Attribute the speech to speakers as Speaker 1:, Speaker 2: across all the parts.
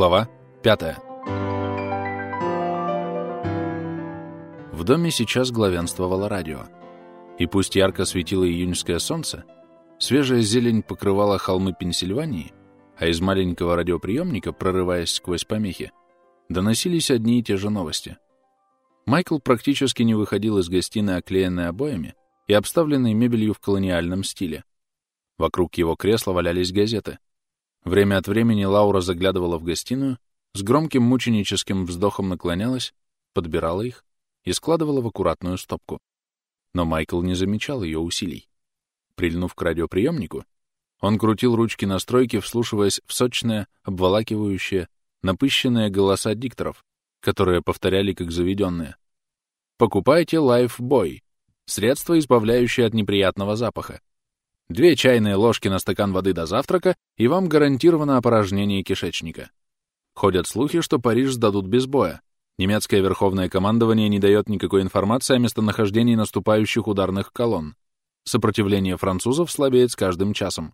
Speaker 1: Глава 5. В доме сейчас главенствовало радио. И пусть ярко светило июньское солнце, свежая зелень покрывала холмы Пенсильвании, а из маленького радиоприемника, прорываясь сквозь помехи, доносились одни и те же новости. Майкл практически не выходил из гостиной, оклеенной обоями и обставленной мебелью в колониальном стиле. Вокруг его кресла валялись газеты — Время от времени Лаура заглядывала в гостиную, с громким мученическим вздохом наклонялась, подбирала их и складывала в аккуратную стопку. Но Майкл не замечал ее усилий. Прильнув к радиоприемнику, он крутил ручки настройки, вслушиваясь в сочное, обволакивающее, напыщенные голоса дикторов, которые повторяли как заведенные. «Покупайте Lifebuoy» — средство, избавляющее от неприятного запаха. Две чайные ложки на стакан воды до завтрака, и вам гарантировано опорожнение кишечника. Ходят слухи, что Париж сдадут без боя. Немецкое верховное командование не дает никакой информации о местонахождении наступающих ударных колонн. Сопротивление французов слабеет с каждым часом.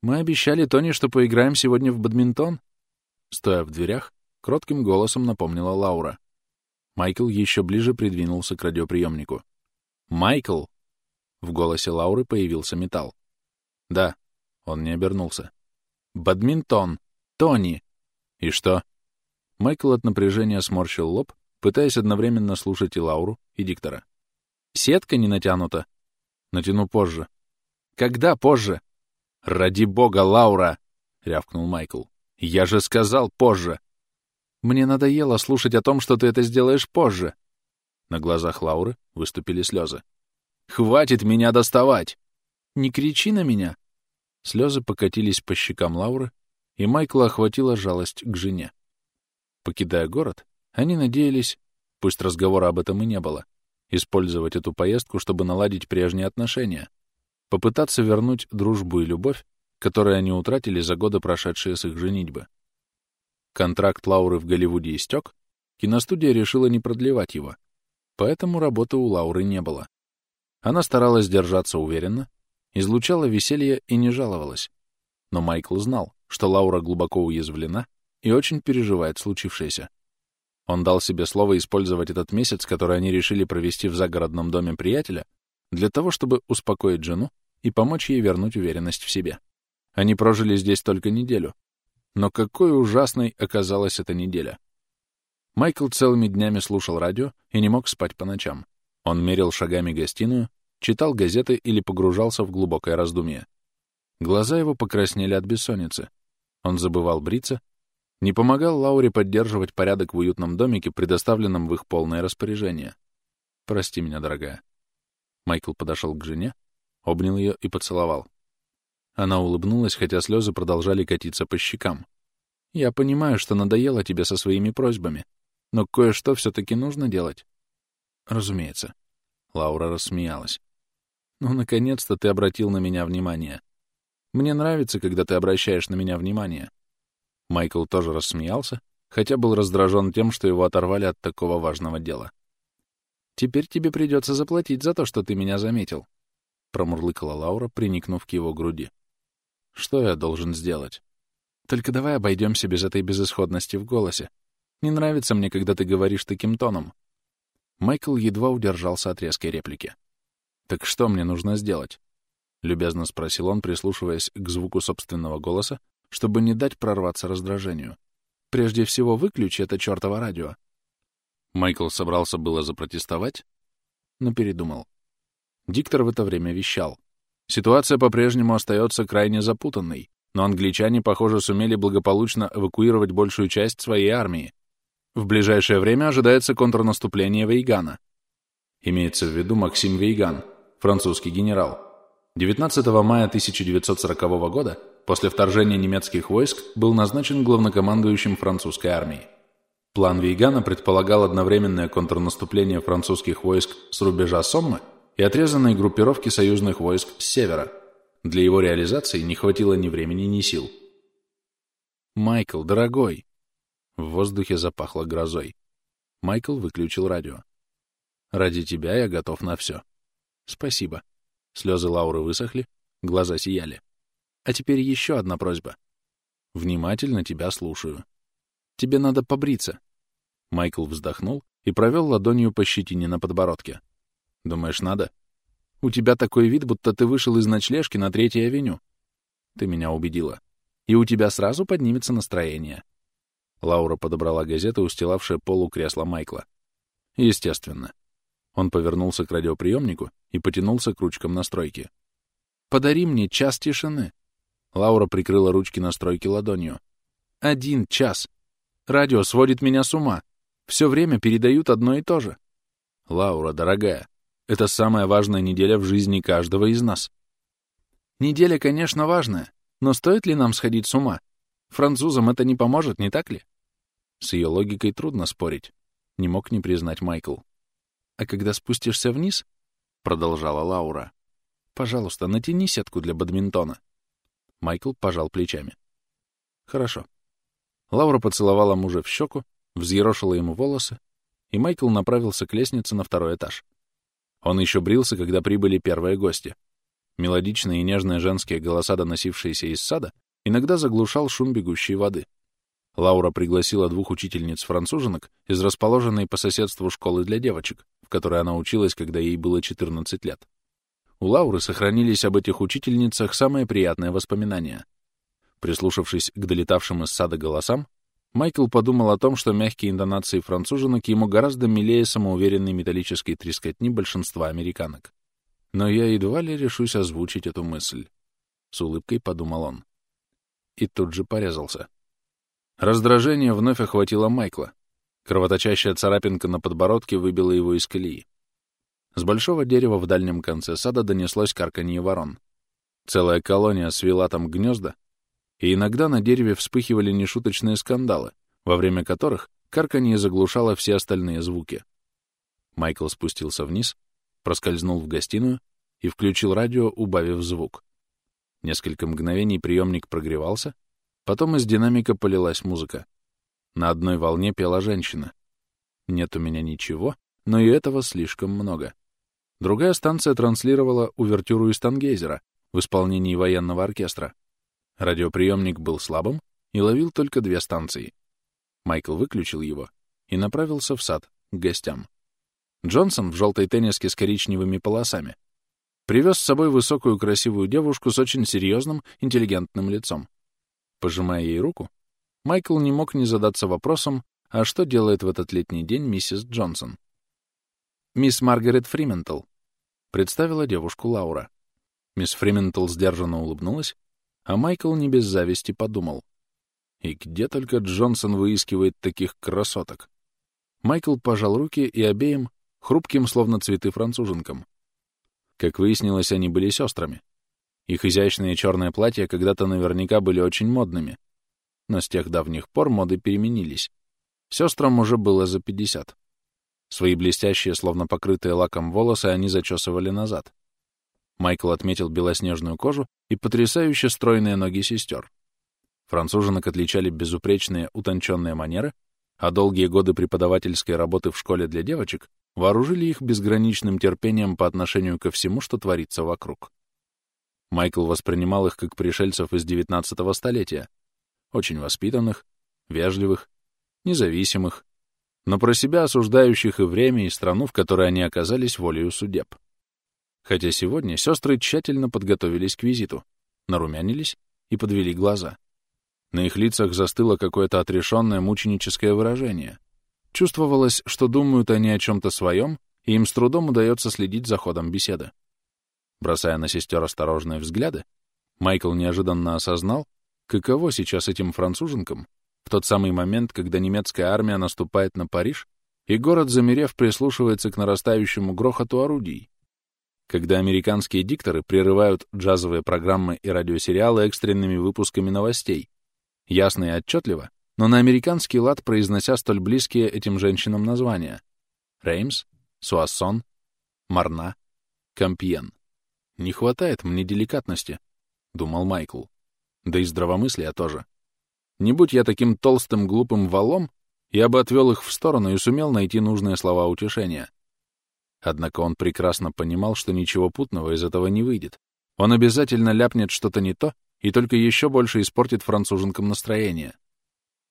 Speaker 1: «Мы обещали Тони, что поиграем сегодня в бадминтон?» Стоя в дверях, кротким голосом напомнила Лаура. Майкл еще ближе придвинулся к радиоприемнику. «Майкл!» В голосе Лауры появился металл. «Да». Он не обернулся. «Бадминтон! Тони!» «И что?» Майкл от напряжения сморщил лоб, пытаясь одновременно слушать и Лауру, и диктора. «Сетка не натянута?» «Натяну позже». «Когда позже?» «Ради бога, Лаура!» — рявкнул Майкл. «Я же сказал позже!» «Мне надоело слушать о том, что ты это сделаешь позже!» На глазах Лауры выступили слезы. Хватит меня доставать! Не кричи на меня!» Слезы покатились по щекам Лауры, и Майкла охватила жалость к жене. Покидая город, они надеялись, пусть разговора об этом и не было, использовать эту поездку, чтобы наладить прежние отношения, попытаться вернуть дружбу и любовь, которые они утратили за годы, прошедшие с их женитьбы. Контракт Лауры в Голливуде истек, киностудия решила не продлевать его, поэтому работы у Лауры не было. Она старалась держаться уверенно, излучала веселье и не жаловалась. Но Майкл знал, что Лаура глубоко уязвлена и очень переживает случившееся. Он дал себе слово использовать этот месяц, который они решили провести в загородном доме приятеля, для того, чтобы успокоить жену и помочь ей вернуть уверенность в себе. Они прожили здесь только неделю. Но какой ужасной оказалась эта неделя. Майкл целыми днями слушал радио и не мог спать по ночам. Он мерил шагами гостиную, читал газеты или погружался в глубокое раздумье. Глаза его покраснели от бессонницы. Он забывал бриться, не помогал Лауре поддерживать порядок в уютном домике, предоставленном в их полное распоряжение. «Прости меня, дорогая». Майкл подошел к жене, обнял ее и поцеловал. Она улыбнулась, хотя слезы продолжали катиться по щекам. «Я понимаю, что надоело тебе со своими просьбами, но кое-что все-таки нужно делать. Разумеется. Лаура рассмеялась. Ну, наконец-то ты обратил на меня внимание. Мне нравится, когда ты обращаешь на меня внимание. Майкл тоже рассмеялся, хотя был раздражен тем, что его оторвали от такого важного дела. «Теперь тебе придется заплатить за то, что ты меня заметил», — промурлыкала Лаура, приникнув к его груди. «Что я должен сделать? Только давай обойдемся без этой безысходности в голосе. Не нравится мне, когда ты говоришь таким тоном. Майкл едва удержался от резкой реплики. «Так что мне нужно сделать?» — любезно спросил он, прислушиваясь к звуку собственного голоса, чтобы не дать прорваться раздражению. «Прежде всего выключи это чёртово радио». Майкл собрался было запротестовать, но передумал. Диктор в это время вещал. Ситуация по-прежнему остается крайне запутанной, но англичане, похоже, сумели благополучно эвакуировать большую часть своей армии, в ближайшее время ожидается контрнаступление Вейгана. Имеется в виду Максим Вейган, французский генерал. 19 мая 1940 года, после вторжения немецких войск, был назначен главнокомандующим французской армии. План Вейгана предполагал одновременное контрнаступление французских войск с рубежа Соммы и отрезанной группировки союзных войск с севера. Для его реализации не хватило ни времени, ни сил. «Майкл, дорогой!» В воздухе запахло грозой. Майкл выключил радио. «Ради тебя я готов на все». «Спасибо». Слезы Лауры высохли, глаза сияли. «А теперь еще одна просьба. Внимательно тебя слушаю. Тебе надо побриться». Майкл вздохнул и провел ладонью по щетине на подбородке. «Думаешь, надо? У тебя такой вид, будто ты вышел из ночлежки на Третьей авеню. Ты меня убедила. И у тебя сразу поднимется настроение». Лаура подобрала газету, устилавшие полу кресла Майкла. «Естественно». Он повернулся к радиоприемнику и потянулся к ручкам настройки. «Подари мне час тишины». Лаура прикрыла ручки настройки ладонью. «Один час. Радио сводит меня с ума. Все время передают одно и то же». «Лаура, дорогая, это самая важная неделя в жизни каждого из нас». «Неделя, конечно, важная, но стоит ли нам сходить с ума? Французам это не поможет, не так ли?» С ее логикой трудно спорить. Не мог не признать Майкл. «А когда спустишься вниз, — продолжала Лаура, — пожалуйста, натяни сетку для бадминтона». Майкл пожал плечами. «Хорошо». Лаура поцеловала мужа в щеку, взъерошила ему волосы, и Майкл направился к лестнице на второй этаж. Он еще брился, когда прибыли первые гости. Мелодичные и нежные женские голоса, доносившиеся из сада, иногда заглушал шум бегущей воды. Лаура пригласила двух учительниц-француженок из расположенной по соседству школы для девочек, в которой она училась, когда ей было 14 лет. У Лауры сохранились об этих учительницах самые приятные воспоминания. Прислушавшись к долетавшим из сада голосам, Майкл подумал о том, что мягкие интонации француженок ему гораздо милее самоуверенной металлической трескотни большинства американок. Но я едва ли решусь озвучить эту мысль. С улыбкой подумал он. И тут же порезался. Раздражение вновь охватило Майкла. Кровоточащая царапинка на подбородке выбила его из колеи. С большого дерева в дальнем конце сада донеслось карканье ворон. Целая колония свела там гнезда, и иногда на дереве вспыхивали нешуточные скандалы, во время которых карканье заглушало все остальные звуки. Майкл спустился вниз, проскользнул в гостиную и включил радио, убавив звук. Несколько мгновений приемник прогревался, потом из динамика полилась музыка. На одной волне пела женщина. Нет у меня ничего, но и этого слишком много. Другая станция транслировала увертюру из Тангейзера в исполнении военного оркестра. Радиоприемник был слабым и ловил только две станции. Майкл выключил его и направился в сад, к гостям. Джонсон в желтой тенниске с коричневыми полосами привез с собой высокую красивую девушку с очень серьезным, интеллигентным лицом. Пожимая ей руку, Майкл не мог не задаться вопросом, а что делает в этот летний день миссис Джонсон? «Мисс Маргарет Фриментл», — представила девушку Лаура. Мисс Фриментл сдержанно улыбнулась, а Майкл не без зависти подумал. И где только Джонсон выискивает таких красоток? Майкл пожал руки и обеим, хрупким, словно цветы француженкам. Как выяснилось, они были сестрами. Их изящные черные платья когда-то наверняка были очень модными, но с тех давних пор моды переменились. Сестрам уже было за 50. Свои блестящие, словно покрытые лаком волосы, они зачесывали назад. Майкл отметил белоснежную кожу и потрясающе стройные ноги сестер. Француженок отличали безупречные, утонченные манеры, а долгие годы преподавательской работы в школе для девочек вооружили их безграничным терпением по отношению ко всему, что творится вокруг. Майкл воспринимал их как пришельцев из XIX столетия, очень воспитанных, вежливых, независимых, но про себя осуждающих и время, и страну, в которой они оказались волею судеб. Хотя сегодня сестры тщательно подготовились к визиту, нарумянились и подвели глаза. На их лицах застыло какое-то отрешенное мученическое выражение. Чувствовалось, что думают они о чем-то своем, и им с трудом удается следить за ходом беседы. Бросая на сестер осторожные взгляды, Майкл неожиданно осознал, Каково сейчас этим француженкам в тот самый момент, когда немецкая армия наступает на Париж, и город, замерев, прислушивается к нарастающему грохоту орудий, когда американские дикторы прерывают джазовые программы и радиосериалы экстренными выпусками новостей, ясно и отчетливо, но на американский лад произнося столь близкие этим женщинам названия — Реймс, Суассон, Марна, Кампьен. «Не хватает мне деликатности», — думал Майкл да и здравомыслия тоже. Не будь я таким толстым глупым валом, я бы отвел их в сторону и сумел найти нужные слова утешения. Однако он прекрасно понимал, что ничего путного из этого не выйдет. Он обязательно ляпнет что-то не то и только еще больше испортит француженкам настроение.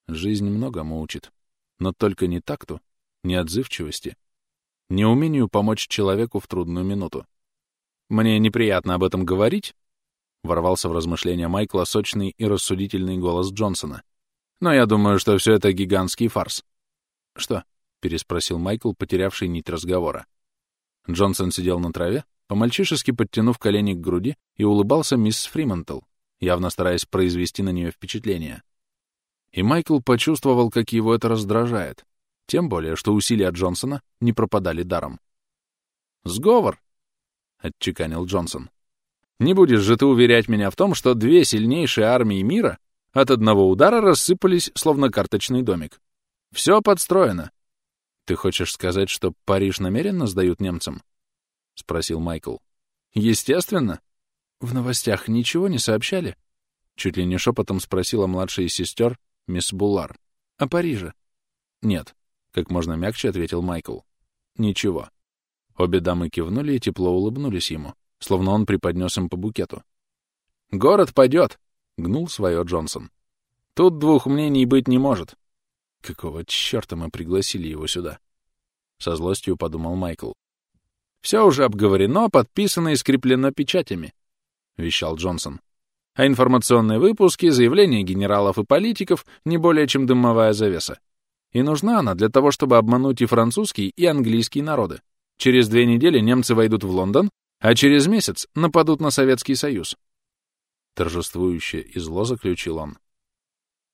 Speaker 1: Жизнь многому учит, но только не такту, не отзывчивости, не умению помочь человеку в трудную минуту. «Мне неприятно об этом говорить», — ворвался в размышления Майкла сочный и рассудительный голос Джонсона. «Но я думаю, что все это гигантский фарс». «Что?» — переспросил Майкл, потерявший нить разговора. Джонсон сидел на траве, по-мальчишески подтянув колени к груди, и улыбался мисс Фримантл, явно стараясь произвести на нее впечатление. И Майкл почувствовал, как его это раздражает, тем более, что усилия Джонсона не пропадали даром. «Сговор!» — отчеканил Джонсон. «Не будешь же ты уверять меня в том, что две сильнейшие армии мира от одного удара рассыпались, словно карточный домик. Все подстроено. Ты хочешь сказать, что Париж намеренно сдают немцам?» — спросил Майкл. «Естественно. В новостях ничего не сообщали?» Чуть ли не шепотом спросила младшая из сестер, мисс Буллар. «О Париже?» «Нет», — как можно мягче ответил Майкл. «Ничего». Обе дамы кивнули и тепло улыбнулись ему, словно он преподнес им по букету. «Город пойдет!» — гнул свое Джонсон. «Тут двух мнений быть не может». «Какого черта мы пригласили его сюда?» Со злостью подумал Майкл. «Все уже обговорено, подписано и скреплено печатями», — вещал Джонсон. «А информационные выпуски, заявления генералов и политиков — не более чем дымовая завеса. И нужна она для того, чтобы обмануть и французский, и английский народы. Через две недели немцы войдут в Лондон, а через месяц нападут на Советский Союз. Торжествующе и зло заключил он.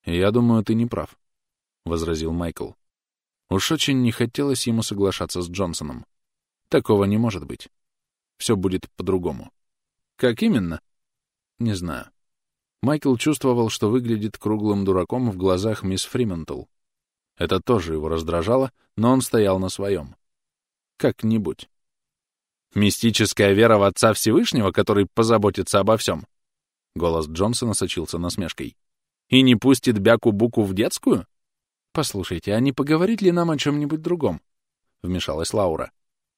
Speaker 1: «Я думаю, ты не прав», — возразил Майкл. Уж очень не хотелось ему соглашаться с Джонсоном. Такого не может быть. Все будет по-другому. Как именно? Не знаю. Майкл чувствовал, что выглядит круглым дураком в глазах мисс Фриментл. Это тоже его раздражало, но он стоял на своем. Как-нибудь. Мистическая вера в Отца Всевышнего, который позаботится обо всем. Голос Джонсона сочился насмешкой. И не пустит Бяку-Буку в детскую? Послушайте, а не поговорить ли нам о чем-нибудь другом? Вмешалась Лаура.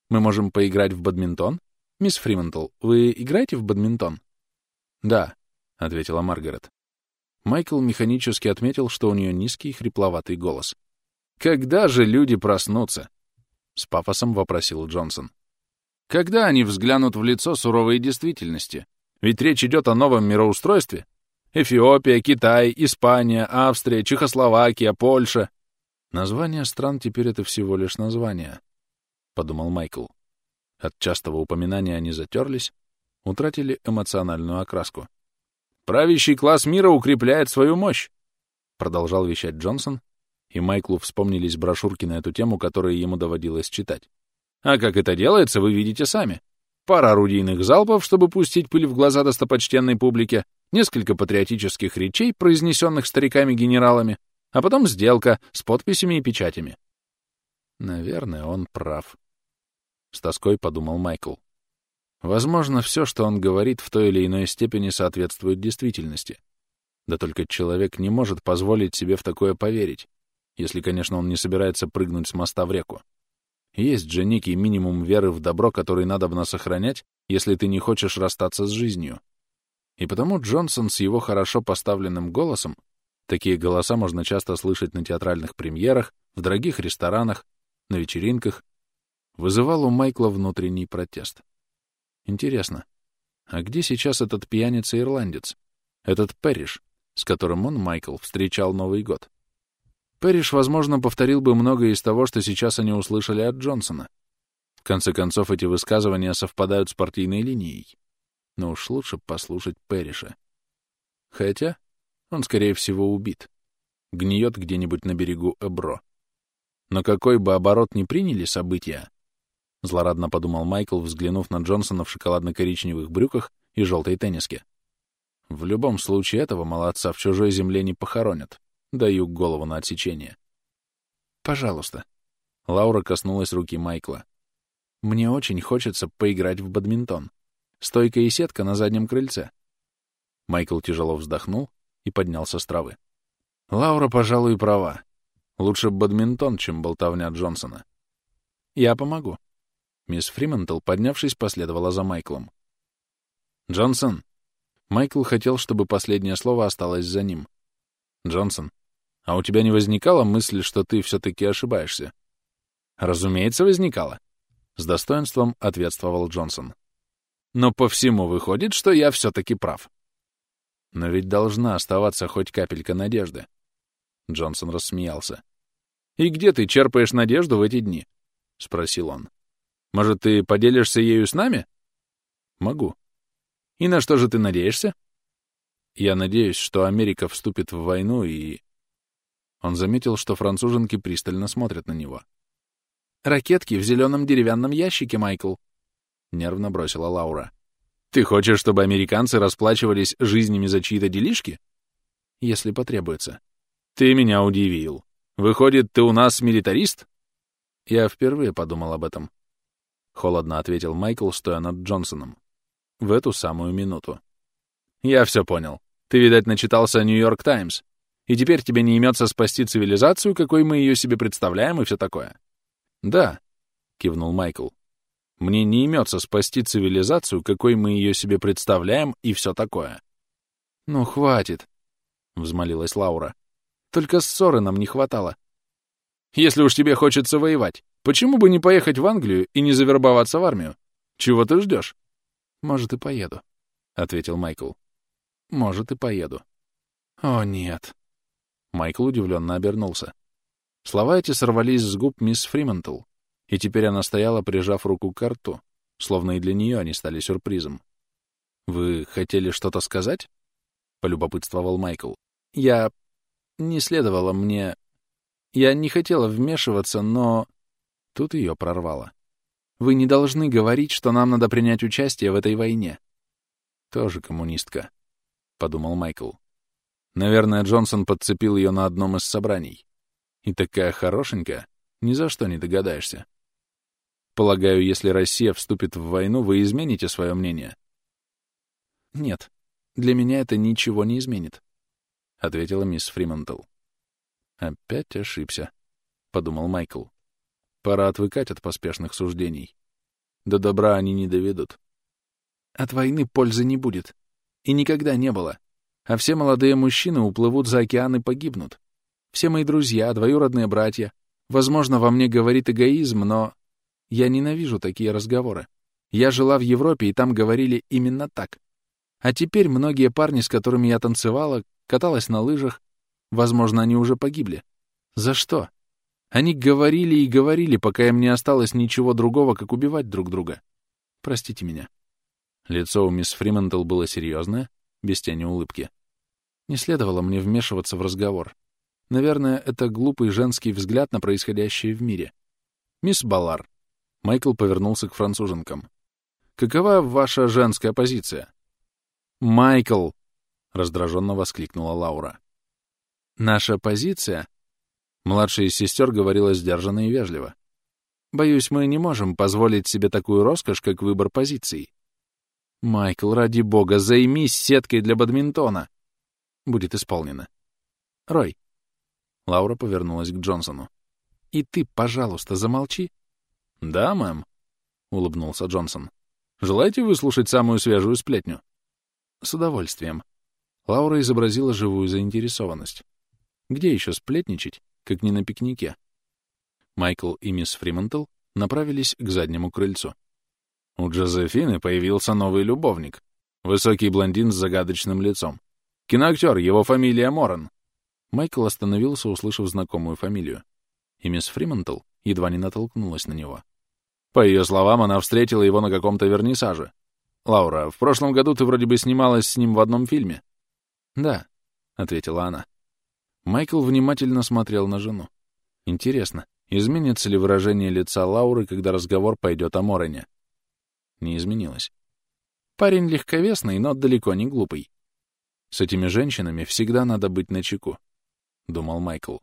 Speaker 1: Мы можем поиграть в бадминтон? Мисс Фриментл, вы играете в бадминтон? Да, ответила Маргарет. Майкл механически отметил, что у нее низкий хрипловатый голос. «Когда же люди проснутся?» — с пафосом вопросил Джонсон. «Когда они взглянут в лицо суровой действительности? Ведь речь идет о новом мироустройстве. Эфиопия, Китай, Испания, Австрия, Чехословакия, Польша. Названия стран теперь это всего лишь названия, — подумал Майкл. От частого упоминания они затерлись, утратили эмоциональную окраску. «Правящий класс мира укрепляет свою мощь», — продолжал вещать Джонсон, и Майклу вспомнились брошюрки на эту тему, которые ему доводилось читать. А как это делается, вы видите сами. Пара орудийных залпов, чтобы пустить пыль в глаза достопочтенной публике, несколько патриотических речей, произнесенных стариками-генералами, а потом сделка с подписями и печатями. Наверное, он прав. С тоской подумал Майкл. Возможно, все, что он говорит, в той или иной степени соответствует действительности. Да только человек не может позволить себе в такое поверить если, конечно, он не собирается прыгнуть с моста в реку. Есть же некий минимум веры в добро, который надо бы сохранять, если ты не хочешь расстаться с жизнью. И потому Джонсон с его хорошо поставленным голосом, такие голоса можно часто слышать на театральных премьерах, в дорогих ресторанах, на вечеринках, вызывал у Майкла внутренний протест. Интересно, а где сейчас этот пьяница-ирландец, этот Перриш, с которым он, Майкл, встречал Новый год? Пэриш, возможно, повторил бы многое из того, что сейчас они услышали от Джонсона. В конце концов, эти высказывания совпадают с партийной линией. Но уж лучше послушать Пэриша. Хотя он, скорее всего, убит. Гниет где-нибудь на берегу Эбро. Но какой бы оборот ни приняли события, злорадно подумал Майкл, взглянув на Джонсона в шоколадно-коричневых брюках и желтой тенниске. В любом случае этого молодца в чужой земле не похоронят. Даю голову на отсечение. Пожалуйста. Лаура коснулась руки Майкла. Мне очень хочется поиграть в бадминтон. Стойка и сетка на заднем крыльце. Майкл тяжело вздохнул и поднялся с травы. Лаура, пожалуй, права. Лучше бадминтон, чем болтовня Джонсона. Я помогу. Мисс Фриментл, поднявшись, последовала за Майклом. «Джонсон!» Майкл хотел, чтобы последнее слово осталось за ним. «Джонсон, А у тебя не возникала мысль, что ты все-таки ошибаешься? Разумеется, возникала. С достоинством ответствовал Джонсон. Но по всему выходит, что я все-таки прав. Но ведь должна оставаться хоть капелька надежды. Джонсон рассмеялся. «И где ты черпаешь надежду в эти дни?» — спросил он. «Может, ты поделишься ею с нами?» «Могу». «И на что же ты надеешься?» «Я надеюсь, что Америка вступит в войну и...» Он заметил, что француженки пристально смотрят на него. «Ракетки в зеленом деревянном ящике, Майкл», — нервно бросила Лаура. «Ты хочешь, чтобы американцы расплачивались жизнями за чьи-то делишки?» «Если потребуется». «Ты меня удивил. Выходит, ты у нас милитарист?» Я впервые подумал об этом. Холодно ответил Майкл, стоя над Джонсоном. В эту самую минуту. Я все понял. Ты, видать, начитался «Нью-Йорк Таймс», и теперь тебе не имется спасти цивилизацию, какой мы ее себе представляем и все такое. Да, кивнул Майкл. Мне не имется спасти цивилизацию, какой мы ее себе представляем и все такое. Ну, хватит, взмолилась Лаура. Только ссоры нам не хватало. Если уж тебе хочется воевать, почему бы не поехать в Англию и не завербоваться в армию? Чего ты ждешь? Может, и поеду, — ответил Майкл. Может, и поеду. О, нет. Майкл удивленно обернулся. Слова эти сорвались с губ мисс Фриментл, и теперь она стояла, прижав руку к рту, словно и для нее они стали сюрпризом. «Вы хотели что-то сказать?» — полюбопытствовал Майкл. «Я... не следовало мне... Я не хотела вмешиваться, но...» Тут ее прорвало. «Вы не должны говорить, что нам надо принять участие в этой войне». «Тоже коммунистка», — подумал Майкл. Наверное, Джонсон подцепил ее на одном из собраний. И такая хорошенькая, ни за что не догадаешься. Полагаю, если Россия вступит в войну, вы измените свое мнение? Нет, для меня это ничего не изменит, — ответила мисс Фримантл. Опять ошибся, — подумал Майкл. Пора отвыкать от поспешных суждений. До добра они не доведут. От войны пользы не будет. И никогда не было а все молодые мужчины уплывут за океан и погибнут. Все мои друзья, двоюродные братья. Возможно, во мне говорит эгоизм, но я ненавижу такие разговоры. Я жила в Европе, и там говорили именно так. А теперь многие парни, с которыми я танцевала, каталась на лыжах, возможно, они уже погибли. За что? Они говорили и говорили, пока им не осталось ничего другого, как убивать друг друга. Простите меня. Лицо у мисс Фриментл было серьезное, без тени улыбки. Не следовало мне вмешиваться в разговор. Наверное, это глупый женский взгляд на происходящее в мире. «Мисс Балар», — Майкл повернулся к француженкам, — «какова ваша женская позиция?» «Майкл!» — раздраженно воскликнула Лаура. «Наша позиция?» Младшая из сестер говорила сдержанно и вежливо. «Боюсь, мы не можем позволить себе такую роскошь, как выбор позиций. Майкл, ради бога, займись сеткой для бадминтона!» будет исполнено. Рой. Лаура повернулась к Джонсону. И ты, пожалуйста, замолчи. Да, мэм, улыбнулся Джонсон. Желаете выслушать самую свежую сплетню? С удовольствием. Лаура изобразила живую заинтересованность. Где еще сплетничать, как не на пикнике? Майкл и мисс Фриментл направились к заднему крыльцу. У Джозефины появился новый любовник. Высокий блондин с загадочным лицом. Киноактер, его фамилия Моран. Майкл остановился, услышав знакомую фамилию. И мисс Фримантл едва не натолкнулась на него. По ее словам, она встретила его на каком-то вернисаже. «Лаура, в прошлом году ты вроде бы снималась с ним в одном фильме». «Да», — ответила она. Майкл внимательно смотрел на жену. Интересно, изменится ли выражение лица Лауры, когда разговор пойдет о Морене? Не изменилось. Парень легковесный, но далеко не глупый. С этими женщинами всегда надо быть начеку, — думал Майкл.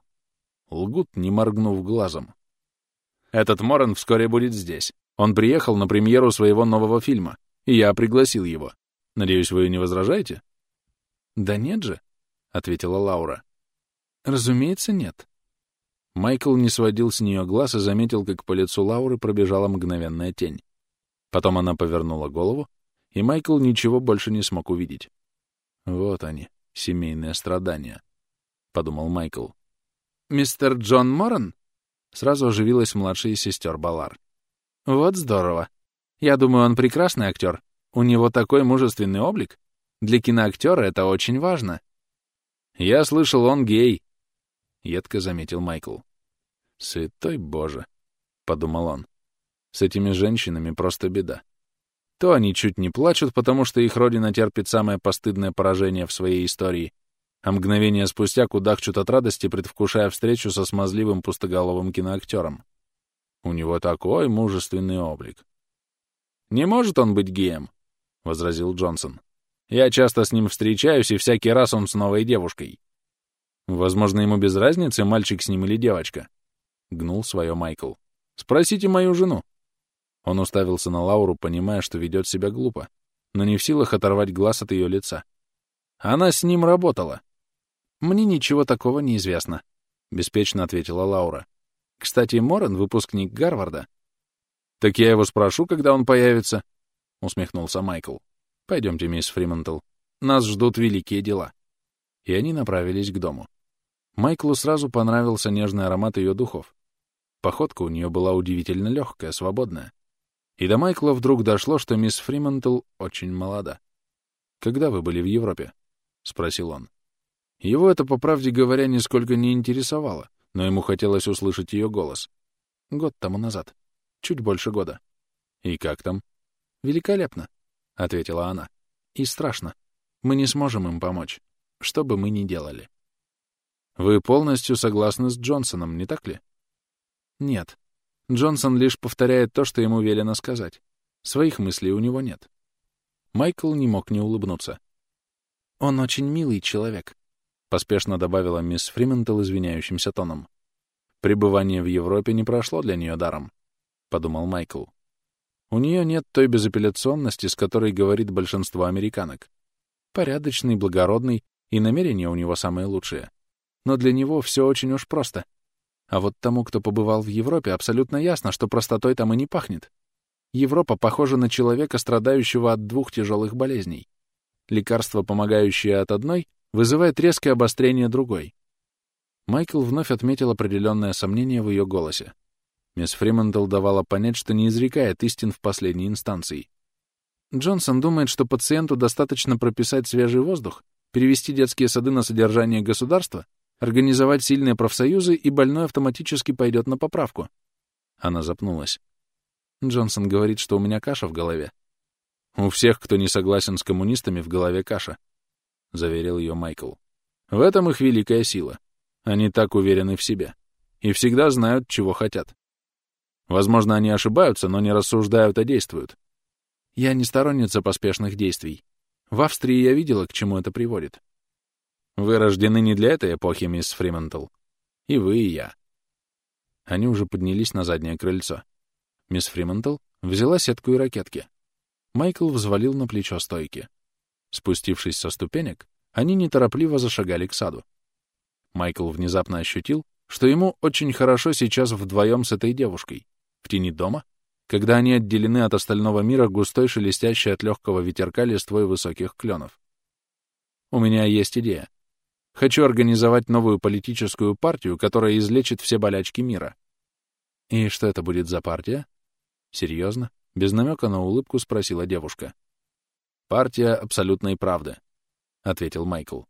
Speaker 1: Лгут, не моргнув глазом. Этот Моран вскоре будет здесь. Он приехал на премьеру своего нового фильма, и я пригласил его. Надеюсь, вы не возражаете? Да нет же, — ответила Лаура. Разумеется, нет. Майкл не сводил с нее глаз и заметил, как по лицу Лауры пробежала мгновенная тень. Потом она повернула голову, и Майкл ничего больше не смог увидеть. Вот они, семейные страдания, — подумал Майкл. «Мистер Джон Моррен?» Сразу оживилась младшая сестер Балар. «Вот здорово. Я думаю, он прекрасный актер. У него такой мужественный облик. Для киноактера это очень важно». «Я слышал, он гей», — едко заметил Майкл. «Святой Боже», — подумал он. «С этими женщинами просто беда. То они чуть не плачут, потому что их родина терпит самое постыдное поражение в своей истории, а мгновение спустя кудахчут от радости, предвкушая встречу со смазливым пустоголовым киноактером. У него такой мужественный облик. «Не может он быть геем», — возразил Джонсон. «Я часто с ним встречаюсь, и всякий раз он с новой девушкой». «Возможно, ему без разницы, мальчик с ним или девочка», — гнул свое Майкл. «Спросите мою жену». Он уставился на Лауру, понимая, что ведет себя глупо, но не в силах оторвать глаз от ее лица. Она с ним работала. «Мне ничего такого не известно», — беспечно ответила Лаура. «Кстати, Моррен — выпускник Гарварда». «Так я его спрошу, когда он появится», — усмехнулся Майкл. «Пойдемте, мисс Фримантл. Нас ждут великие дела». И они направились к дому. Майклу сразу понравился нежный аромат ее духов. Походка у нее была удивительно легкая, свободная. И до Майкла вдруг дошло, что мисс Фримантл очень молода. «Когда вы были в Европе?» — спросил он. Его это, по правде говоря, нисколько не интересовало, но ему хотелось услышать ее голос. Год тому назад. Чуть больше года. «И как там?» «Великолепно», — ответила она. «И страшно. Мы не сможем им помочь, что бы мы ни делали». «Вы полностью согласны с Джонсоном, не так ли?» «Нет. Джонсон лишь повторяет то, что ему велено сказать. Своих мыслей у него нет». Майкл не мог не улыбнуться. «Он очень милый человек», поспешно добавила мисс Фриментл извиняющимся тоном. «Пребывание в Европе не прошло для нее даром», — подумал Майкл. «У нее нет той безапелляционности, с которой говорит большинство американок. Порядочный, благородный, и намерения у него самые лучшие. Но для него все очень уж просто. А вот тому, кто побывал в Европе, абсолютно ясно, что простотой там и не пахнет. Европа похожа на человека, страдающего от двух тяжелых болезней. Лекарство, помогающее от одной, вызывает резкое обострение другой. Майкл вновь отметил определенное сомнение в ее голосе. Мисс Фримендл давала понять, что не изрекает истин в последней инстанции. Джонсон думает, что пациенту достаточно прописать свежий воздух, перевести детские сады на содержание государства, организовать сильные профсоюзы, и больной автоматически пойдет на поправку. Она запнулась. Джонсон говорит, что у меня каша в голове. У всех, кто не согласен с коммунистами, в голове каша. — заверил ее Майкл. «В этом их великая сила. Они так уверены в себе. И всегда знают, чего хотят. Возможно, они ошибаются, но не рассуждают, а действуют. Я не сторонница поспешных действий. В Австрии я видела, к чему это приводит. Вы рождены не для этой эпохи, мисс Фриментл. И вы, и я». Они уже поднялись на заднее крыльцо. Мисс Фриментл взяла сетку и ракетки. Майкл взвалил на плечо стойки. Спустившись со ступенек, они неторопливо зашагали к саду. Майкл внезапно ощутил, что ему очень хорошо сейчас вдвоем с этой девушкой, в тени дома, когда они отделены от остального мира густой шелестящей от легкого ветерка листвой высоких кленов. У меня есть идея. Хочу организовать новую политическую партию, которая излечит все болячки мира. И что это будет за партия? Серьезно? Без намека на улыбку спросила девушка. «Партия абсолютной правды», — ответил Майкл.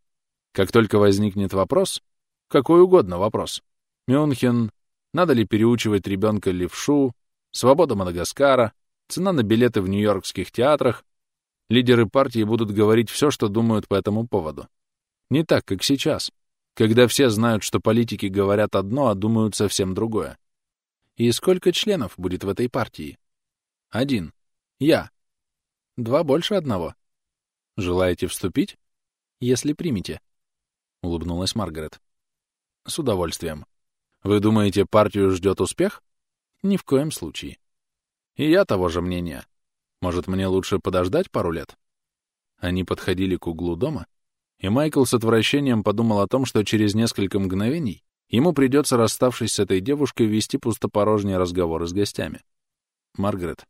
Speaker 1: «Как только возникнет вопрос, какой угодно вопрос, Мюнхен, надо ли переучивать ребенка левшу, свобода Мадагаскара, цена на билеты в нью-йоркских театрах, лидеры партии будут говорить все, что думают по этому поводу. Не так, как сейчас, когда все знают, что политики говорят одно, а думают совсем другое. И сколько членов будет в этой партии? Один. Я. Два больше одного. Желаете вступить? Если примете. Улыбнулась Маргарет. С удовольствием. Вы думаете, партию ждет успех? Ни в коем случае. И я того же мнения. Может, мне лучше подождать пару лет? Они подходили к углу дома, и Майкл с отвращением подумал о том, что через несколько мгновений ему придется, расставшись с этой девушкой, вести пустопорожние разговоры с гостями. Маргарет.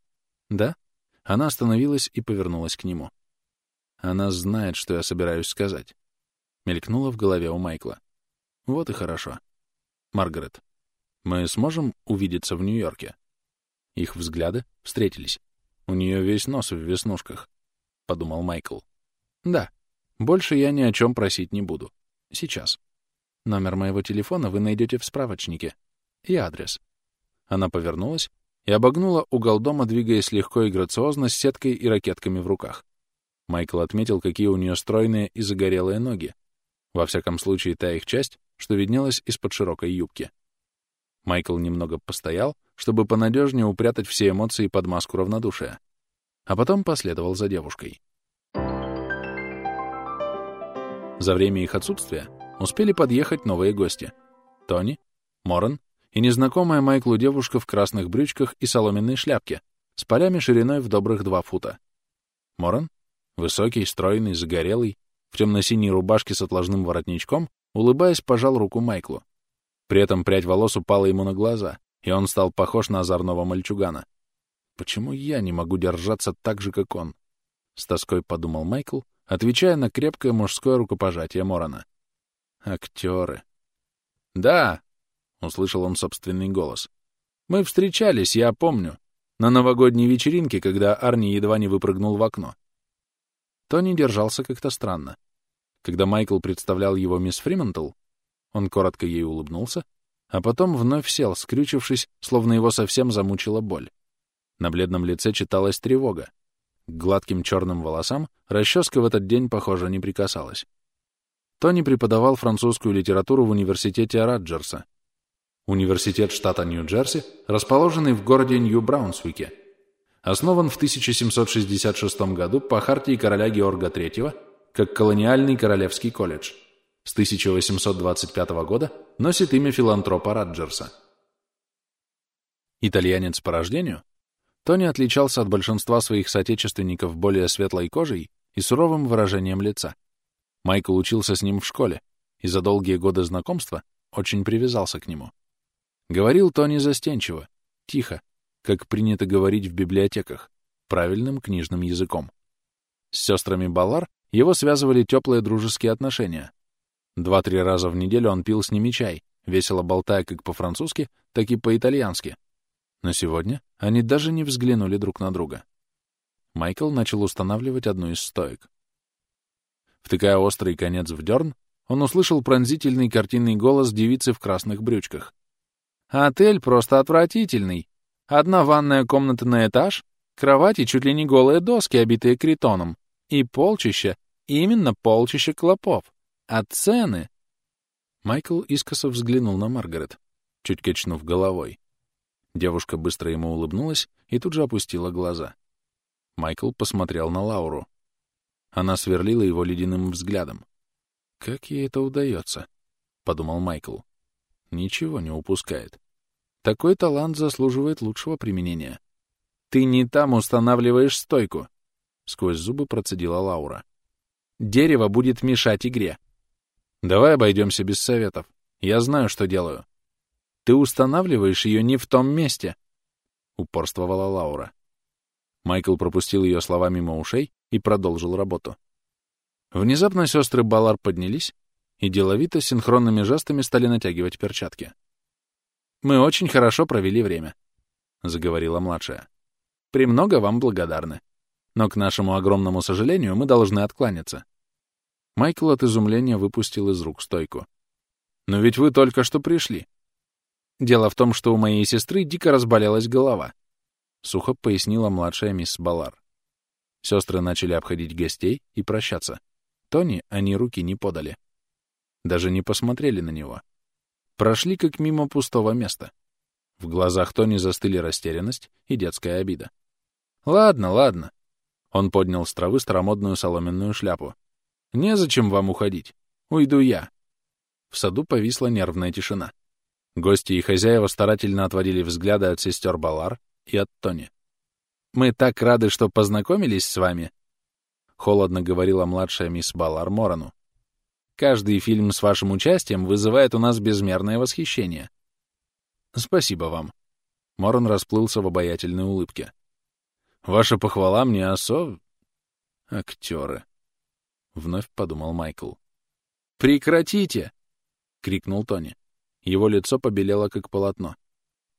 Speaker 1: Да? Она остановилась и повернулась к нему. Она знает, что я собираюсь сказать. Мелькнула в голове у Майкла. Вот и хорошо. Маргарет, мы сможем увидеться в Нью-Йорке?» Их взгляды встретились. «У нее весь нос в веснушках», — подумал Майкл. «Да, больше я ни о чем просить не буду. Сейчас. Номер моего телефона вы найдете в справочнике. И адрес». Она повернулась и обогнула угол дома, двигаясь легко и грациозно с сеткой и ракетками в руках. Майкл отметил, какие у нее стройные и загорелые ноги. Во всяком случае, та их часть, что виднелась из-под широкой юбки. Майкл немного постоял, чтобы понадежнее упрятать все эмоции под маску равнодушия, а потом последовал за девушкой. За время их отсутствия успели подъехать новые гости. Тони, Моран и незнакомая Майклу девушка в красных брючках и соломенной шляпке с полями шириной в добрых два фута. Моран, высокий, стройный, загорелый, в темно-синей рубашке с отложным воротничком, улыбаясь, пожал руку Майклу. При этом прядь волос упала ему на глаза, и он стал похож на озорного мальчугана. «Почему я не могу держаться так же, как он?» — с тоской подумал Майкл, отвечая на крепкое мужское рукопожатие Морона. «Актеры». «Да», — услышал он собственный голос. «Мы встречались, я помню, на новогодней вечеринке, когда Арни едва не выпрыгнул в окно». Тони держался как-то странно. Когда Майкл представлял его мисс Фримантл, он коротко ей улыбнулся, а потом вновь сел, скрючившись, словно его совсем замучила боль. На бледном лице читалась тревога. К гладким черным волосам расческа в этот день, похоже, не прикасалась. Тони преподавал французскую литературу в университете Раджерса. Университет штата Нью-Джерси, расположенный в городе Нью-Браунсвике. Основан в 1766 году по хартии короля Георга III как колониальный королевский колледж. С 1825 года носит имя филантропа Раджерса. Итальянец по рождению, Тони отличался от большинства своих соотечественников более светлой кожей и суровым выражением лица. Майкл учился с ним в школе и за долгие годы знакомства очень привязался к нему. Говорил Тони застенчиво, тихо, как принято говорить в библиотеках, правильным книжным языком. С сестрами Балар его связывали теплые дружеские отношения, Два-три раза в неделю он пил с ними чай, весело болтая как по-французски, так и по-итальянски. Но сегодня они даже не взглянули друг на друга. Майкл начал устанавливать одну из стоек. Втыкая острый конец в дерн, он услышал пронзительный картинный голос девицы в красных брючках. «Отель просто отвратительный. Одна ванная комната на этаж, кровати чуть ли не голые доски, обитые критоном, и полчища, именно полчища клопов. А цены...» Майкл искоса взглянул на Маргарет, чуть качнув головой. Девушка быстро ему улыбнулась и тут же опустила глаза. Майкл посмотрел на Лауру. Она сверлила его ледяным взглядом. «Как ей это удается?» — подумал Майкл. «Ничего не упускает. Такой талант заслуживает лучшего применения». «Ты не там устанавливаешь стойку!» — сквозь зубы процедила Лаура. «Дерево будет мешать игре. Давай обойдемся без советов. Я знаю, что делаю. Ты устанавливаешь ее не в том месте, — упорствовала Лаура. Майкл пропустил ее слова мимо ушей и продолжил работу. Внезапно сестры Балар поднялись и деловито синхронными жестами стали натягивать перчатки. «Мы очень хорошо провели время», — заговорила младшая. «Премного вам благодарны. Но, к нашему огромному сожалению, мы должны откланяться. Майкл от изумления выпустил из рук стойку. «Но ведь вы только что пришли». «Дело в том, что у моей сестры дико разболелась голова», — сухо пояснила младшая мисс Балар. Сестры начали обходить гостей и прощаться. Тони они руки не подали. Даже не посмотрели на него. Прошли как мимо пустого места. В глазах Тони застыли растерянность и детская обида. «Ладно, ладно». Он поднял с травы старомодную соломенную шляпу. Незачем вам уходить. Уйду я. В саду повисла нервная тишина. Гости и хозяева старательно отводили взгляды от сестер Балар и от Тони. «Мы так рады, что познакомились с вами», — холодно говорила младшая мисс Балар Морану. «Каждый фильм с вашим участием вызывает у нас безмерное восхищение». «Спасибо вам». Моран расплылся в обаятельной улыбке. «Ваша похвала мне осо...» «Актеры», — вновь подумал Майкл. «Прекратите!» — крикнул Тони. Его лицо побелело, как полотно.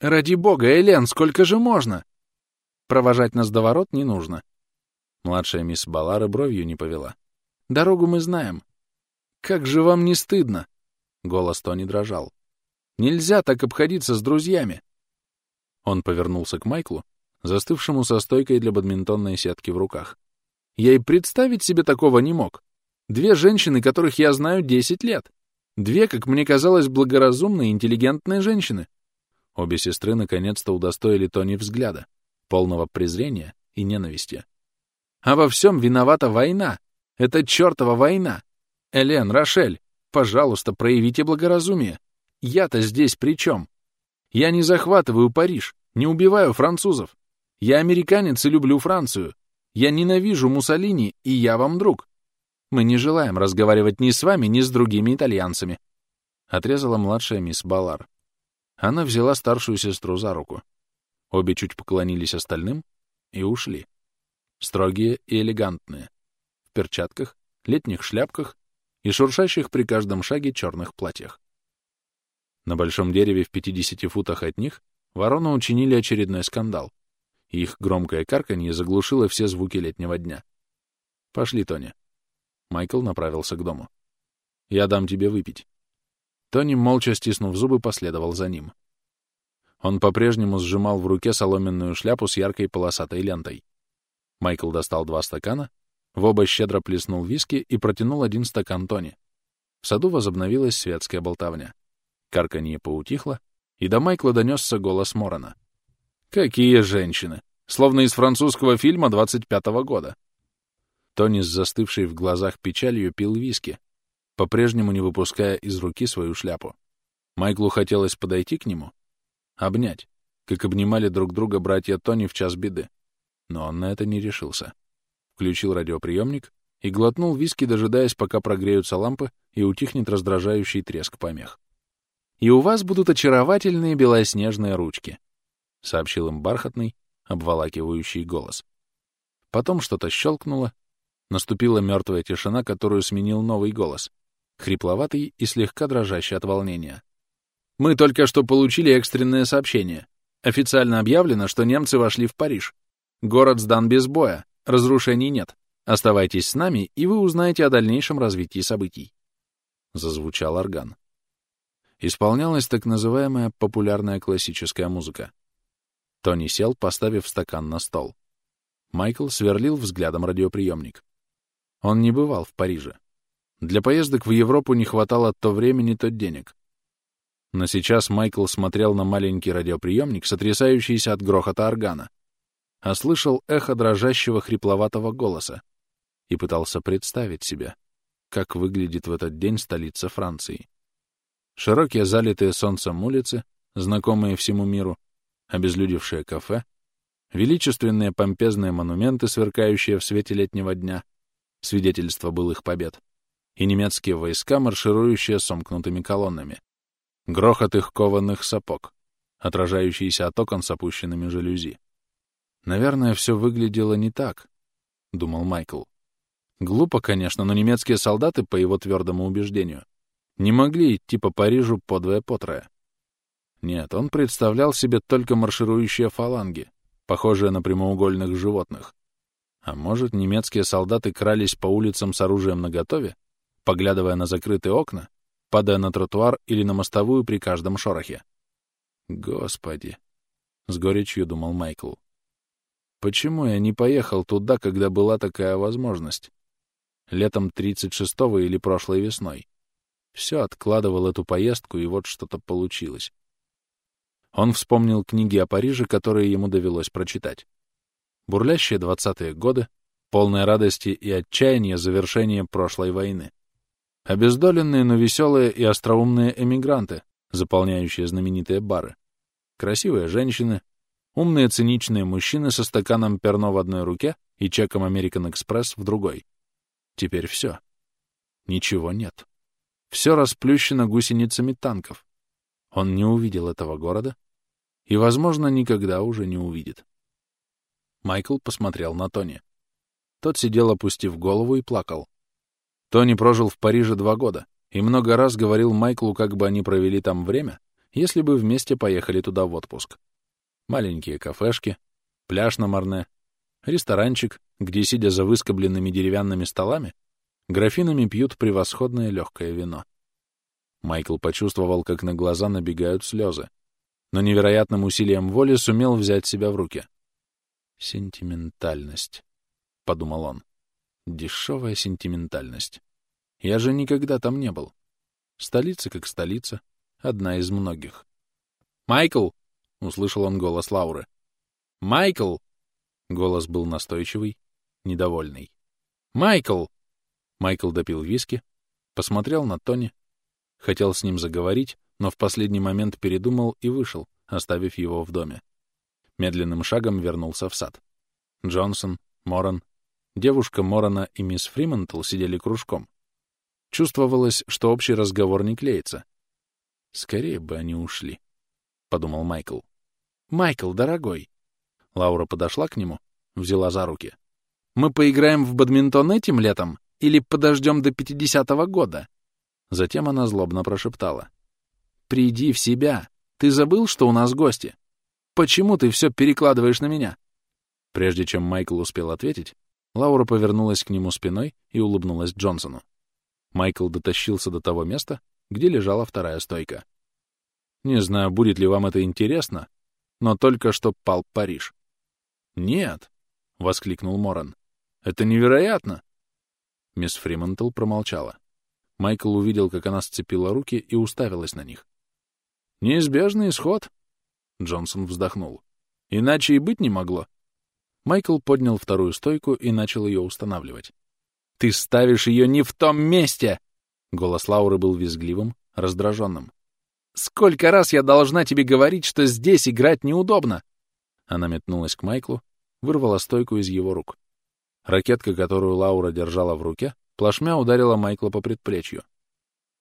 Speaker 1: «Ради бога, Элен, сколько же можно?» «Провожать нас до ворот не нужно». Младшая мисс Балара бровью не повела. «Дорогу мы знаем». «Как же вам не стыдно?» Голос Тони дрожал. «Нельзя так обходиться с друзьями!» Он повернулся к Майклу, застывшему со стойкой для бадминтонной сетки в руках. «Я и представить себе такого не мог. Две женщины, которых я знаю 10 лет. Две, как мне казалось, благоразумные, интеллигентные женщины. Обе сестры наконец-то удостоили Тони взгляда, полного презрения и ненависти. А во всем виновата война. Это чертова война. Элен, Рошель, пожалуйста, проявите благоразумие. Я-то здесь при чем? Я не захватываю Париж, не убиваю французов. Я американец и люблю Францию. Я ненавижу Муссолини, и я вам друг. Мы не желаем разговаривать ни с вами, ни с другими итальянцами. Отрезала младшая мисс Балар. Она взяла старшую сестру за руку. Обе чуть поклонились остальным и ушли. Строгие и элегантные. В перчатках, летних шляпках и шуршащих при каждом шаге черных платьях. На большом дереве в 50 футах от них вороны учинили очередной скандал, их громкое карканье заглушило все звуки летнего дня. «Пошли, Тоня», Майкл направился к дому. «Я дам тебе выпить». Тони, молча стиснув зубы, последовал за ним. Он по-прежнему сжимал в руке соломенную шляпу с яркой полосатой лентой. Майкл достал два стакана, в оба щедро плеснул виски и протянул один стакан Тони. В саду возобновилась светская болтовня. Карканье поутихло, и до Майкла донесся голос Морона. «Какие женщины! Словно из французского фильма 25-го года!» Тони с застывшей в глазах печалью пил виски, по-прежнему не выпуская из руки свою шляпу. Майклу хотелось подойти к нему, обнять, как обнимали друг друга братья Тони в час беды. Но он на это не решился. Включил радиоприемник и глотнул виски, дожидаясь, пока прогреются лампы и утихнет раздражающий треск помех. «И у вас будут очаровательные белоснежные ручки», — сообщил им бархатный, обволакивающий голос. Потом что-то щелкнуло, Наступила мертвая тишина, которую сменил новый голос, хрипловатый и слегка дрожащий от волнения. «Мы только что получили экстренное сообщение. Официально объявлено, что немцы вошли в Париж. Город сдан без боя, разрушений нет. Оставайтесь с нами, и вы узнаете о дальнейшем развитии событий». Зазвучал орган. Исполнялась так называемая популярная классическая музыка. Тони сел, поставив стакан на стол. Майкл сверлил взглядом радиоприемник. Он не бывал в Париже. Для поездок в Европу не хватало то времени, то денег. Но сейчас Майкл смотрел на маленький радиоприемник, сотрясающийся от грохота органа, а слышал эхо дрожащего хрипловатого голоса и пытался представить себе, как выглядит в этот день столица Франции. Широкие залитые солнцем улицы, знакомые всему миру, обезлюдевшее кафе, величественные помпезные монументы, сверкающие в свете летнего дня, свидетельство былых побед, и немецкие войска, марширующие сомкнутыми колоннами. Грохот их кованых сапог, отражающийся от окон с опущенными жалюзи. «Наверное, все выглядело не так», — думал Майкл. Глупо, конечно, но немецкие солдаты, по его твердому убеждению, не могли идти по Парижу подвое-потрое. Нет, он представлял себе только марширующие фаланги, похожие на прямоугольных животных, а может, немецкие солдаты крались по улицам с оружием наготове, поглядывая на закрытые окна, падая на тротуар или на мостовую при каждом шорохе? Господи! — с горечью думал Майкл. Почему я не поехал туда, когда была такая возможность? Летом 36-го или прошлой весной. Все откладывал эту поездку, и вот что-то получилось. Он вспомнил книги о Париже, которые ему довелось прочитать бурлящие двадцатые годы, полные радости и отчаяния завершения прошлой войны. Обездоленные, но веселые и остроумные эмигранты, заполняющие знаменитые бары. Красивые женщины, умные циничные мужчины со стаканом перно в одной руке и чеком American Express в другой. Теперь все. Ничего нет. Все расплющено гусеницами танков. Он не увидел этого города и, возможно, никогда уже не увидит. Майкл посмотрел на Тони. Тот сидел, опустив голову, и плакал. Тони прожил в Париже два года и много раз говорил Майклу, как бы они провели там время, если бы вместе поехали туда в отпуск. Маленькие кафешки, пляж на Марне, ресторанчик, где, сидя за выскобленными деревянными столами, графинами пьют превосходное легкое вино. Майкл почувствовал, как на глаза набегают слезы, но невероятным усилием воли сумел взять себя в руки. «Сентиментальность», — подумал он. «Дешевая сентиментальность. Я же никогда там не был. Столица как столица, одна из многих». «Майкл!» — услышал он голос Лауры. «Майкл!» Голос был настойчивый, недовольный. «Майкл!» Майкл допил виски, посмотрел на Тони, хотел с ним заговорить, но в последний момент передумал и вышел, оставив его в доме. Медленным шагом вернулся в сад. Джонсон, Моран, девушка Морана и мисс Фримантл сидели кружком. Чувствовалось, что общий разговор не клеится. «Скорее бы они ушли», — подумал Майкл. «Майкл, дорогой!» Лаура подошла к нему, взяла за руки. «Мы поиграем в бадминтон этим летом или подождем до пятидесятого года?» Затем она злобно прошептала. «Приди в себя! Ты забыл, что у нас гости? Почему ты все перекладываешь на меня?» Прежде чем Майкл успел ответить, Лаура повернулась к нему спиной и улыбнулась Джонсону. Майкл дотащился до того места, где лежала вторая стойка. «Не знаю, будет ли вам это интересно, но только что пал Париж». «Нет!» — воскликнул Моран. «Это невероятно!» Мисс Фримантл промолчала. Майкл увидел, как она сцепила руки и уставилась на них. «Неизбежный исход», — Джонсон вздохнул. «Иначе и быть не могло». Майкл поднял вторую стойку и начал ее устанавливать. «Ты ставишь ее не в том месте!» Голос Лауры был визгливым, раздраженным. «Сколько раз я должна тебе говорить, что здесь играть неудобно?» Она метнулась к Майклу, вырвала стойку из его рук. Ракетка, которую Лаура держала в руке, плашмя ударила Майкла по предплечью.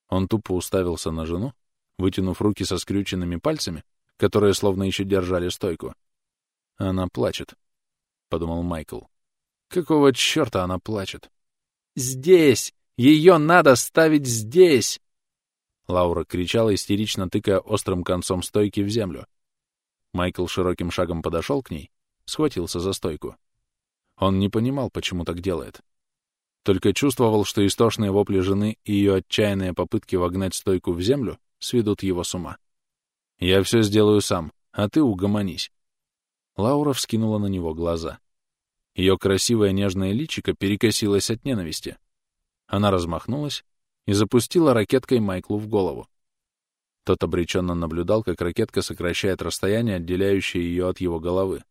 Speaker 1: Он тупо уставился на жену, вытянув руки со скрюченными пальцами, которые словно еще держали стойку. «Она плачет», — подумал Майкл. «Какого черта она плачет?» «Здесь! Ее надо ставить здесь!» Лаура кричала, истерично тыкая острым концом стойки в землю. Майкл широким шагом подошел к ней, схватился за стойку. Он не понимал, почему так делает. Только чувствовал, что истошные вопли жены и ее отчаянные попытки вогнать стойку в землю сведут его с ума. «Я все сделаю сам, а ты угомонись». Лаура вскинула на него глаза. Ее красивое нежное личико перекосилось от ненависти. Она размахнулась и запустила ракеткой Майклу в голову. Тот обреченно наблюдал, как ракетка сокращает расстояние, отделяющее ее от его головы.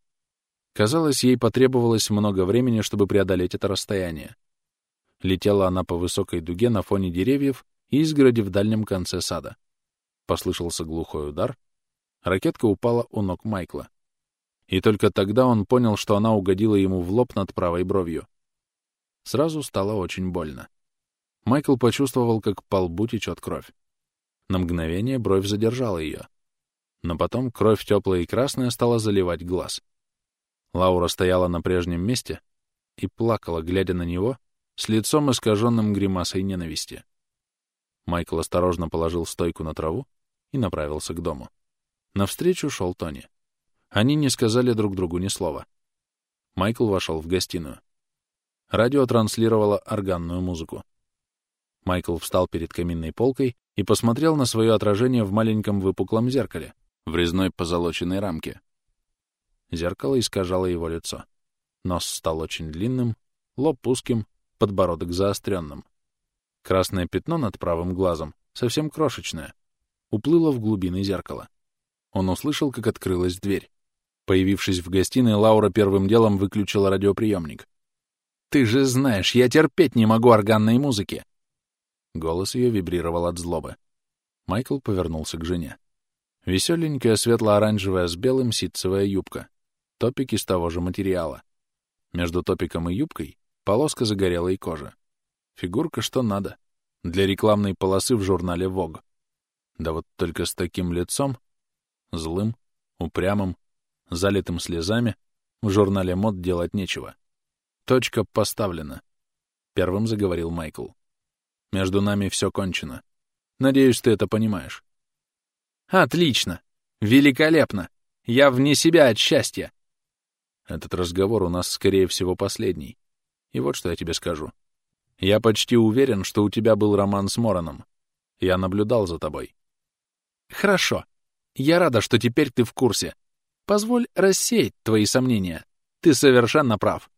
Speaker 1: Казалось, ей потребовалось много времени, чтобы преодолеть это расстояние. Летела она по высокой дуге на фоне деревьев и изгороди в дальнем конце сада. Послышался глухой удар. Ракетка упала у ног Майкла. И только тогда он понял, что она угодила ему в лоб над правой бровью. Сразу стало очень больно. Майкл почувствовал, как по лбу течет кровь. На мгновение бровь задержала ее. Но потом кровь теплая и красная стала заливать глаз. Лаура стояла на прежнем месте и плакала, глядя на него, с лицом искаженным гримасой ненависти. Майкл осторожно положил стойку на траву и направился к дому. Навстречу шел Тони. Они не сказали друг другу ни слова. Майкл вошел в гостиную. Радио транслировало органную музыку. Майкл встал перед каминной полкой и посмотрел на свое отражение в маленьком выпуклом зеркале, в резной позолоченной рамке. Зеркало искажало его лицо. Нос стал очень длинным, лоб узким, подбородок заостренным. Красное пятно над правым глазом, совсем крошечное, уплыло в глубины зеркала. Он услышал, как открылась дверь. Появившись в гостиной, Лаура первым делом выключила радиоприемник. «Ты же знаешь, я терпеть не могу органной музыки!» Голос ее вибрировал от злобы. Майкл повернулся к жене. Веселенькая светло-оранжевая с белым ситцевая юбка. Топик из того же материала. Между топиком и юбкой полоска загорелой кожи. Фигурка что надо. Для рекламной полосы в журнале Vogue. Да вот только с таким лицом, злым, упрямым, залитым слезами, в журнале мод делать нечего. Точка поставлена. Первым заговорил Майкл. Между нами все кончено. Надеюсь, ты это понимаешь.
Speaker 2: Отлично! Великолепно! Я вне себя от счастья!
Speaker 1: Этот разговор у нас, скорее всего, последний. И вот что я тебе скажу. Я почти уверен, что у тебя был роман с Мороном. Я наблюдал за тобой.
Speaker 2: Хорошо. Я рада, что теперь ты в курсе. Позволь рассеять твои сомнения. Ты совершенно прав.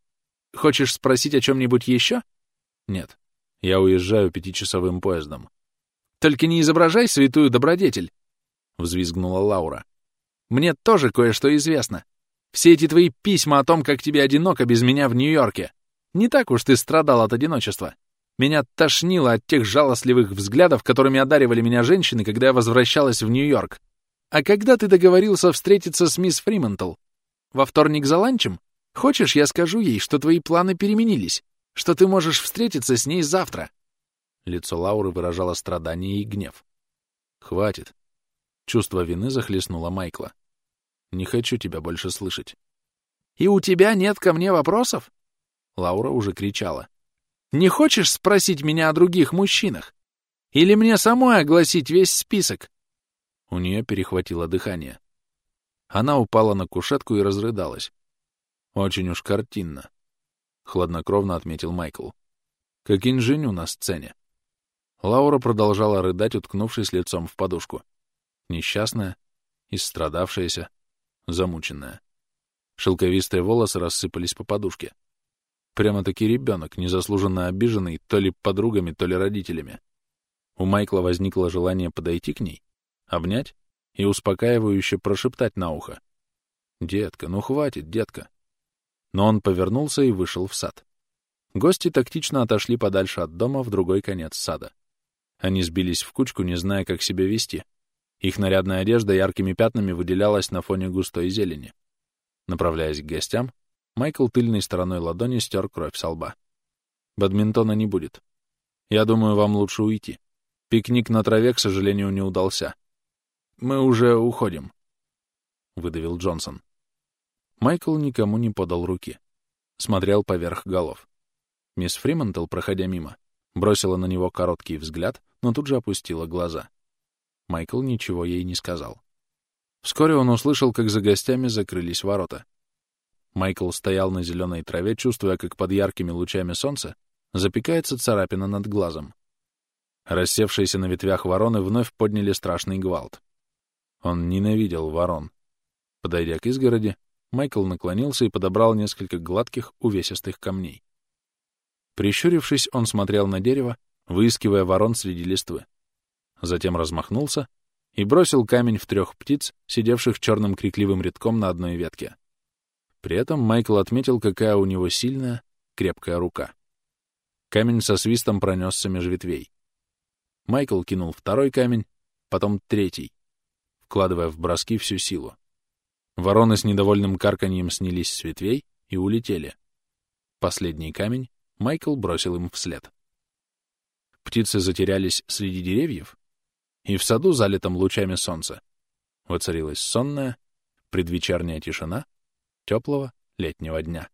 Speaker 2: Хочешь спросить о чем-нибудь еще?
Speaker 1: Нет. Я уезжаю пятичасовым поездом.
Speaker 2: Только не изображай святую добродетель, — взвизгнула Лаура. Мне тоже кое-что известно. Все эти твои письма о том, как тебе одиноко без меня в Нью-Йорке. Не так уж ты страдал от одиночества. Меня тошнило от тех жалостливых взглядов, которыми одаривали меня женщины, когда я возвращалась в Нью-Йорк. А когда ты договорился встретиться с мисс Фриментл? Во вторник за ланчем? Хочешь, я скажу ей, что твои планы переменились, что ты можешь встретиться с ней завтра?»
Speaker 1: Лицо Лауры выражало страдание и гнев. «Хватит». Чувство вины захлестнуло Майкла. «Не хочу тебя больше слышать».
Speaker 2: «И у тебя нет ко мне вопросов?»
Speaker 1: Лаура уже кричала.
Speaker 2: «Не хочешь спросить меня о других мужчинах? Или мне самой огласить весь список?»
Speaker 1: У нее перехватило дыхание. Она упала на кушетку и разрыдалась. Очень уж картинно, — хладнокровно отметил Майкл. Как инженю на сцене. Лаура продолжала рыдать, уткнувшись лицом в подушку. Несчастная, истрадавшаяся, замученная. Шелковистые волосы рассыпались по подушке. Прямо-таки ребенок, незаслуженно обиженный то ли подругами, то ли родителями. У Майкла возникло желание подойти к ней, обнять и успокаивающе прошептать на ухо. «Детка, ну хватит, детка но он повернулся и вышел в сад. Гости тактично отошли подальше от дома в другой конец сада. Они сбились в кучку, не зная, как себя вести. Их нарядная одежда яркими пятнами выделялась на фоне густой зелени. Направляясь к гостям, Майкл тыльной стороной ладони стер кровь со лба. «Бадминтона не будет. Я думаю, вам лучше уйти. Пикник на траве, к сожалению, не удался. Мы уже уходим», — выдавил Джонсон. Майкл никому не подал руки. Смотрел поверх голов. Мисс Фримантл, проходя мимо, бросила на него короткий взгляд, но тут же опустила глаза. Майкл ничего ей не сказал. Вскоре он услышал, как за гостями закрылись ворота. Майкл стоял на зеленой траве, чувствуя, как под яркими лучами солнца запекается царапина над глазом. Рассевшиеся на ветвях вороны вновь подняли страшный гвалт. Он ненавидел ворон. Подойдя к изгороди, Майкл наклонился и подобрал несколько гладких, увесистых камней. Прищурившись, он смотрел на дерево, выискивая ворон среди листвы. Затем размахнулся и бросил камень в трех птиц, сидевших черным крикливым рядком на одной ветке. При этом Майкл отметил, какая у него сильная, крепкая рука. Камень со свистом пронесся меж ветвей. Майкл кинул второй камень, потом третий, вкладывая в броски всю силу. Вороны с недовольным карканьем снялись с ветвей и улетели. Последний камень Майкл бросил им вслед. Птицы затерялись среди деревьев, и в саду, залитом лучами солнца, воцарилась сонная, предвечерняя тишина теплого летнего дня.